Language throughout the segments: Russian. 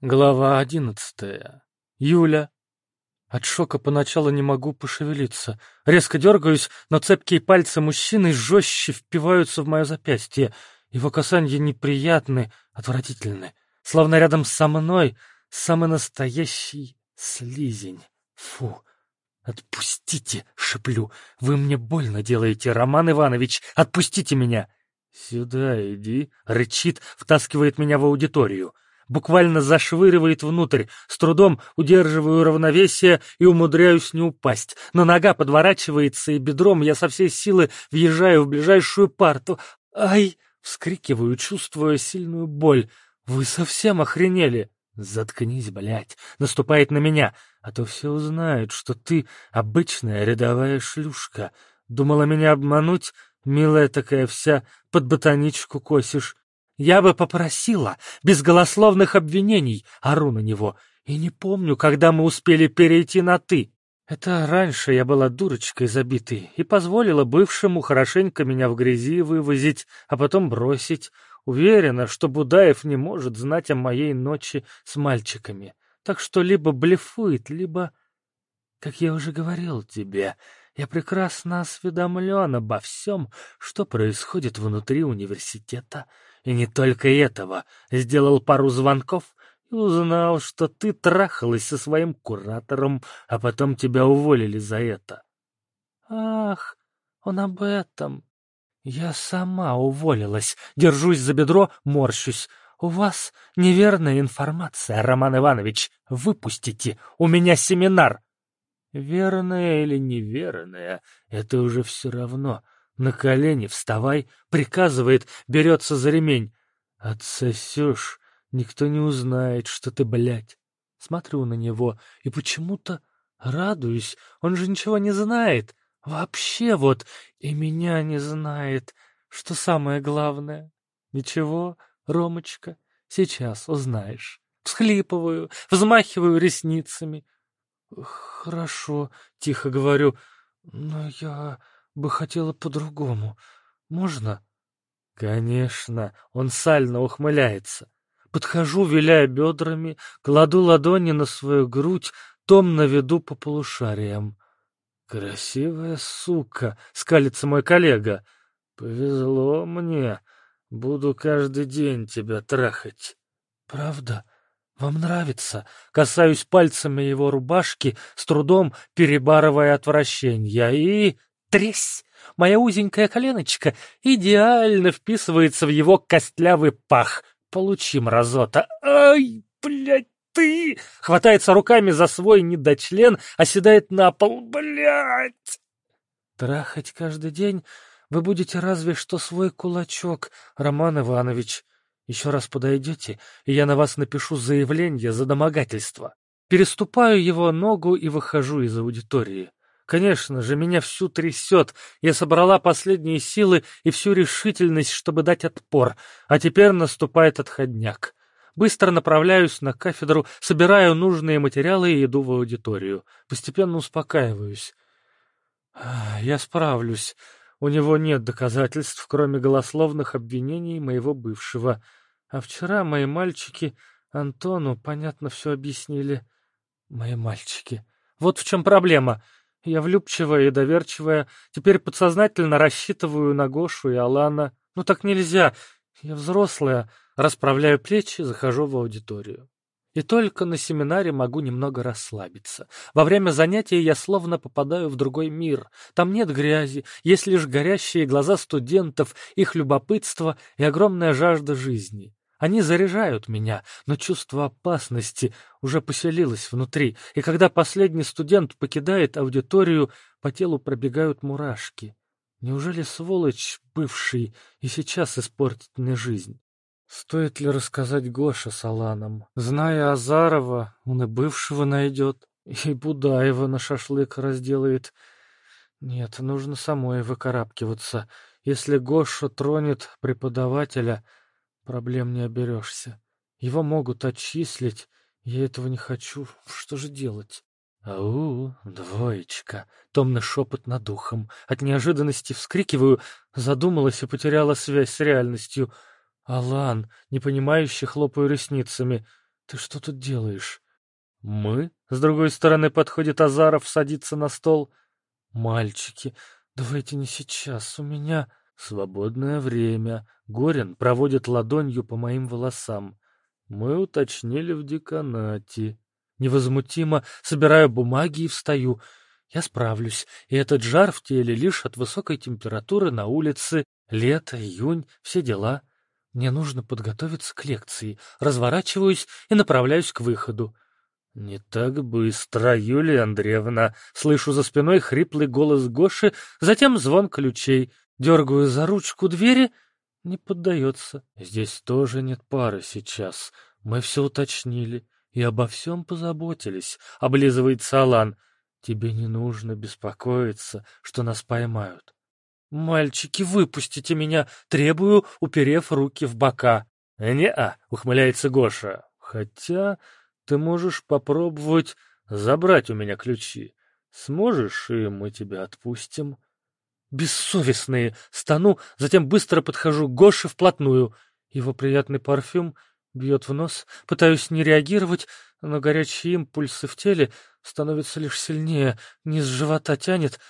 Глава одиннадцатая. Юля. От шока поначалу не могу пошевелиться. Резко дергаюсь, но цепкие пальцы мужчины жестче впиваются в мое запястье. Его касания неприятны, отвратительны. Словно рядом со мной самый настоящий слизень. Фу. «Отпустите!» — шеплю. «Вы мне больно делаете, Роман Иванович! Отпустите меня!» «Сюда иди!» — рычит, втаскивает меня в аудиторию буквально зашвыривает внутрь. С трудом удерживаю равновесие и умудряюсь не упасть. Но нога подворачивается, и бедром я со всей силы въезжаю в ближайшую парту. «Ай!» — вскрикиваю, чувствуя сильную боль. «Вы совсем охренели!» «Заткнись, блядь!» — наступает на меня. «А то все узнают, что ты обычная рядовая шлюшка. Думала меня обмануть? Милая такая вся, под ботаничку косишь. Я бы попросила, без голословных обвинений, ору на него. И не помню, когда мы успели перейти на «ты». Это раньше я была дурочкой забитой и позволила бывшему хорошенько меня в грязи вывозить, а потом бросить. Уверена, что Будаев не может знать о моей ночи с мальчиками. Так что либо блефует, либо... Как я уже говорил тебе, я прекрасно осведомлен обо всем, что происходит внутри университета и не только этого. Сделал пару звонков и узнал, что ты трахалась со своим куратором, а потом тебя уволили за это. Ах, он об этом. Я сама уволилась. Держусь за бедро, морщусь. У вас неверная информация, Роман Иванович. Выпустите. У меня семинар. Верная или неверная, это уже все равно. На колени вставай, приказывает, берется за ремень. Отсосешь, никто не узнает, что ты, блядь. Смотрю на него и почему-то радуюсь. Он же ничего не знает. Вообще вот и меня не знает. Что самое главное? Ничего, Ромочка, сейчас узнаешь. Всхлипываю, взмахиваю ресницами. Хорошо, тихо говорю, но я бы хотела по-другому. Можно? Конечно, он сально ухмыляется. Подхожу, виляя бедрами, кладу ладони на свою грудь, томно веду по полушариям. «Красивая сука!» — скалится мой коллега. «Повезло мне. Буду каждый день тебя трахать». «Правда? Вам нравится?» Касаюсь пальцами его рубашки, с трудом перебарывая отвращение, и тресь! Моя узенькая коленочка идеально вписывается в его костлявый пах. Получи, мразота. Ай, блядь, ты! Хватается руками за свой недочлен, оседает на пол. Блядь! Трахать каждый день вы будете разве что свой кулачок, Роман Иванович. Еще раз подойдете, и я на вас напишу заявление за домогательство. Переступаю его ногу и выхожу из аудитории. Конечно же, меня всю трясет. Я собрала последние силы и всю решительность, чтобы дать отпор, а теперь наступает отходняк. Быстро направляюсь на кафедру, собираю нужные материалы и иду в аудиторию. Постепенно успокаиваюсь. Я справлюсь. У него нет доказательств, кроме голословных обвинений моего бывшего. А вчера мои мальчики Антону, понятно, все объяснили. Мои мальчики. Вот в чем проблема. Я влюбчивая и доверчивая, теперь подсознательно рассчитываю на Гошу и Алана. Ну так нельзя, я взрослая, расправляю плечи, захожу в аудиторию. И только на семинаре могу немного расслабиться. Во время занятий я словно попадаю в другой мир. Там нет грязи, есть лишь горящие глаза студентов, их любопытство и огромная жажда жизни. Они заряжают меня, но чувство опасности уже поселилось внутри, и когда последний студент покидает аудиторию, по телу пробегают мурашки. Неужели сволочь бывший и сейчас испортит мне жизнь? Стоит ли рассказать Гоше с Аланом? Зная Азарова, он и бывшего найдет, и Будаева на шашлык разделает. Нет, нужно самой выкарабкиваться. Если Гоша тронет преподавателя, Проблем не оберешься. Его могут отчислить. Я этого не хочу. Что же делать? «Ау, двоечка!» — томный шепот над ухом. От неожиданности вскрикиваю, задумалась и потеряла связь с реальностью. «Алан!» — непонимающе хлопаю ресницами. Ты что тут делаешь? Мы? С другой стороны подходит Азаров, садится на стол. Мальчики, давайте не сейчас, у меня свободное время. Горин проводит ладонью по моим волосам. Мы уточнили в деканате. Невозмутимо собираю бумаги и встаю. Я справлюсь, и этот жар в теле лишь от высокой температуры на улице, лето, июнь, все дела. Мне нужно подготовиться к лекции. Разворачиваюсь и направляюсь к выходу. «Не так быстро, Юлия Андреевна!» Слышу за спиной хриплый голос Гоши, затем звон ключей. Дергаю за ручку двери. Не поддается. Здесь тоже нет пары сейчас. Мы все уточнили и обо всем позаботились, — облизывается Алан. Тебе не нужно беспокоиться, что нас поймают. «Мальчики, выпустите меня!» — требую, уперев руки в бока. «Не-а!» — ухмыляется Гоша. «Хотя ты можешь попробовать забрать у меня ключи. Сможешь, и мы тебя отпустим». Бессовестные! Стану, затем быстро подхожу к Гоше вплотную. Его приятный парфюм бьет в нос. Пытаюсь не реагировать, но горячие импульсы в теле становятся лишь сильнее. Низ живота тянет.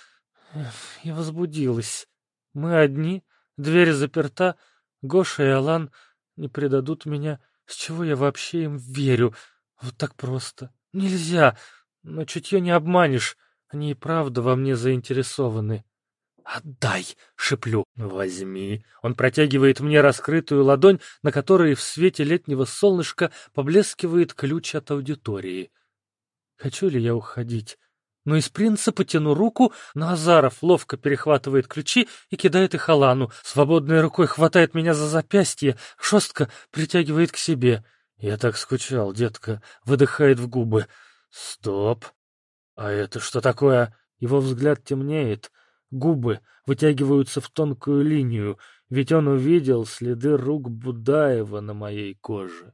Я возбудилась. Мы одни, дверь заперта. Гоша и Алан не предадут меня. С чего я вообще им верю? Вот так просто. Нельзя. Но чутье не обманешь. Они и правда во мне заинтересованы. «Отдай!» — шеплю. «Возьми!» Он протягивает мне раскрытую ладонь, на которой в свете летнего солнышка поблескивает ключ от аудитории. Хочу ли я уходить? Но из принципа тяну руку, но Азаров ловко перехватывает ключи и кидает их Алану. Свободной рукой хватает меня за запястье, жестко притягивает к себе. Я так скучал, детка, выдыхает в губы. Стоп! А это что такое? Его взгляд темнеет. Губы вытягиваются в тонкую линию, ведь он увидел следы рук Будаева на моей коже.